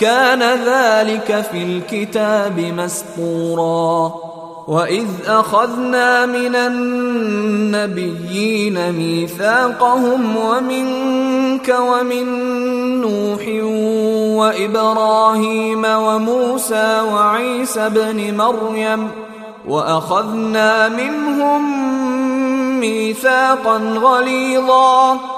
كان ذلك في الكتاب مسطورا. وإذ أخذنا من النبيين ميثاقهم ومنك ومن نوح وإبراهيم وموسى وعيسى ابن مريم. وأخذنا منهم ميثاقا غليظا.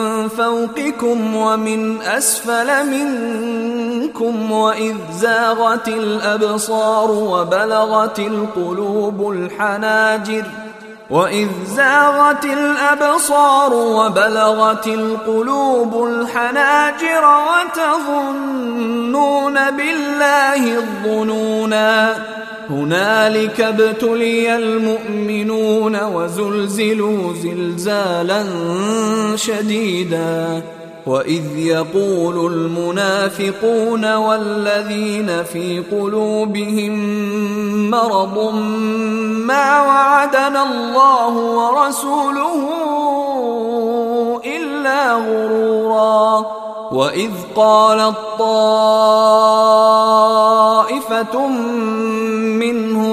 فوقكم ومن أسفل منكم وإذ زاغت الأبصار وبلغت القلوب الحناجر وإذ زاغت الأبصار وبلغت القلوب الحناجر وتظنون بالله الظنونا هنالك ابتلي المؤمنون وزلزلوا زلزالا شديدا. وإذ يقول المنافقون والذين في قلوبهم مرض ما وعدنا الله ورسوله إلا غرورا. وإذ قالت طائفه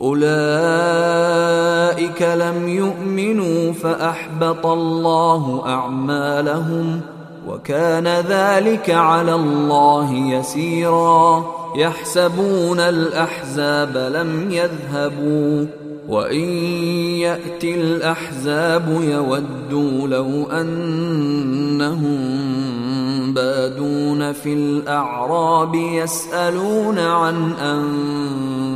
أولئك لم يؤمنوا فأحبط الله أعمالهم وكان ذلك على الله يسيرا. يحسبون الأحزاب لم يذهبوا وإن يأتي الأحزاب يودوا لو أنهم بادون في الأعراب يسألون عن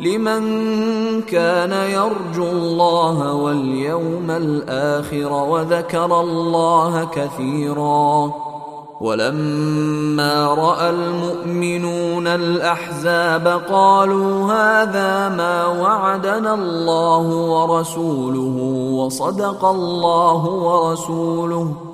لمن كان يرجو الله واليوم الآخر وذكر الله كثيرا ولما رأى المؤمنون الأحزاب قالوا هذا ما وعدنا الله ورسوله وصدق الله ورسوله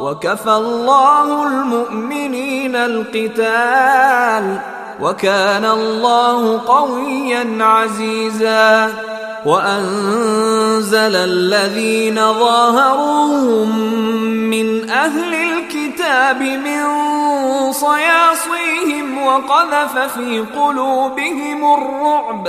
وكفى الله المؤمنين القتال وكان الله قويا عزيزا وأنزل الذين ظاهروهم من أهل الكتاب من صياصيهم وقذف في قلوبهم الرعب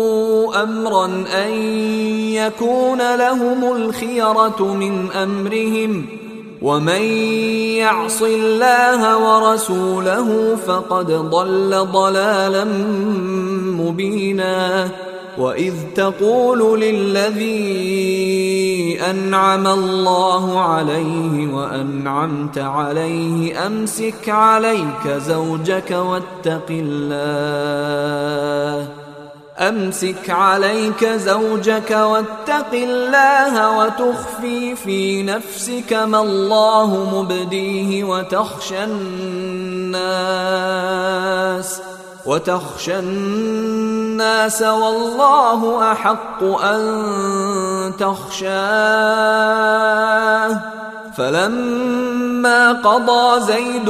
أمرا أن يكون لهم الخيرة من أمرهم ومن يعص الله ورسوله فقد ضل ضلالا مبينا. وإذ تقول للذي أنعم الله عليه وأنعمت عليه أمسك عليك زوجك واتق الله. أمسك عليك زوجك واتق الله وتخفي في نفسك ما الله مبديه وتخشى الناس وتخشى الناس والله أحق أن تخشاه فلما قضى زيد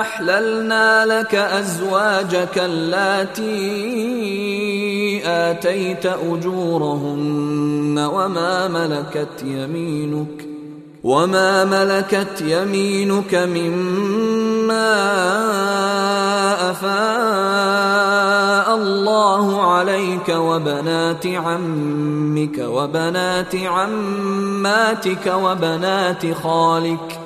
أحللنا لك أزواجك اللاتي آتيت أجورهن وما ملكت يمينك وما ملكت يمينك مما أفاء الله عليك وبنات عمك وبنات عماتك وبنات خالك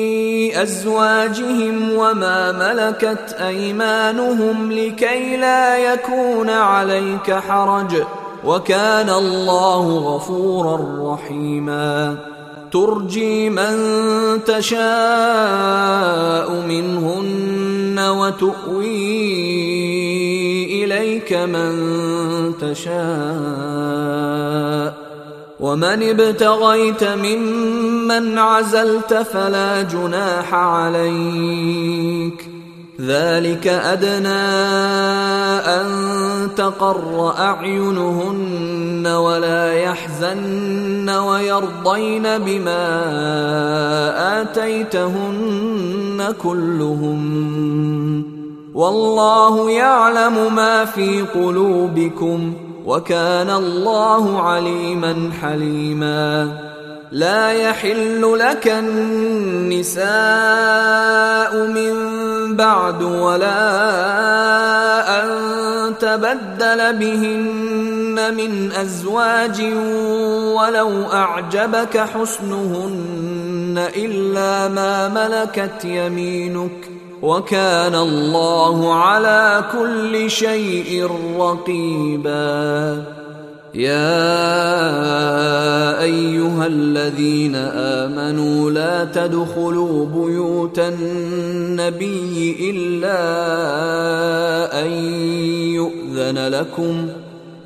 أزواجهم وما ملكت أيمانهم لكي لا يكون عليك حرج وكان الله غفورا رحيما. ترجي من تشاء منهن وتؤوي إليك من تشاء. ومن ابتغيت ممن عزلت فلا جناح عليك. ذلك أدنى أن تقر أعينهن ولا يحزن ويرضين بما آتيتهن كلهم. والله يعلم ما في قلوبكم. وكان الله عليما حليما. لا يحل لك النساء من بعد ولا أن تبدل بهن من أزواج ولو أعجبك حسنهن إلا ما ملكت يمينك. وكان الله على كل شيء رقيبا. يا أيها الذين آمنوا لا تدخلوا بيوت النبي إلا أن يؤذن لكم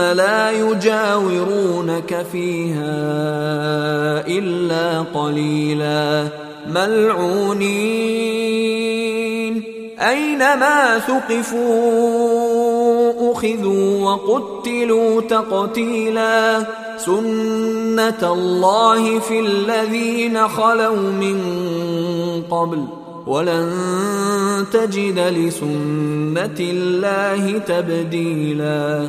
لا يجاورونك فيها إلا قليلا. ملعونين. أينما ثقفوا أخذوا وقتلوا تقتيلا. سنة الله في الذين خلوا من قبل. ولن تجد لسنة الله تبديلا.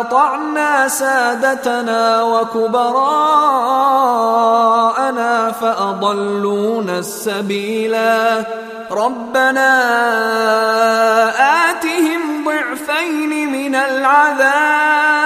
اطعنا سادتنا وكبراءنا فاضلونا السبيلا ربنا آتهم ضعفين من العذاب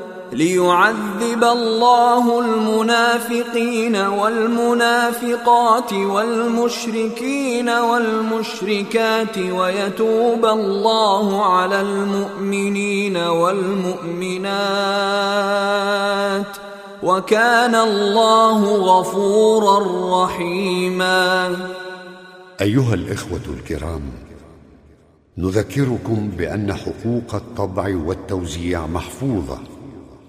ليعذب الله المنافقين والمنافقات والمشركين والمشركات ويتوب الله على المؤمنين والمؤمنات وكان الله غفورا رحيما. أيها الإخوة الكرام نذكركم بأن حقوق الطبع والتوزيع محفوظة.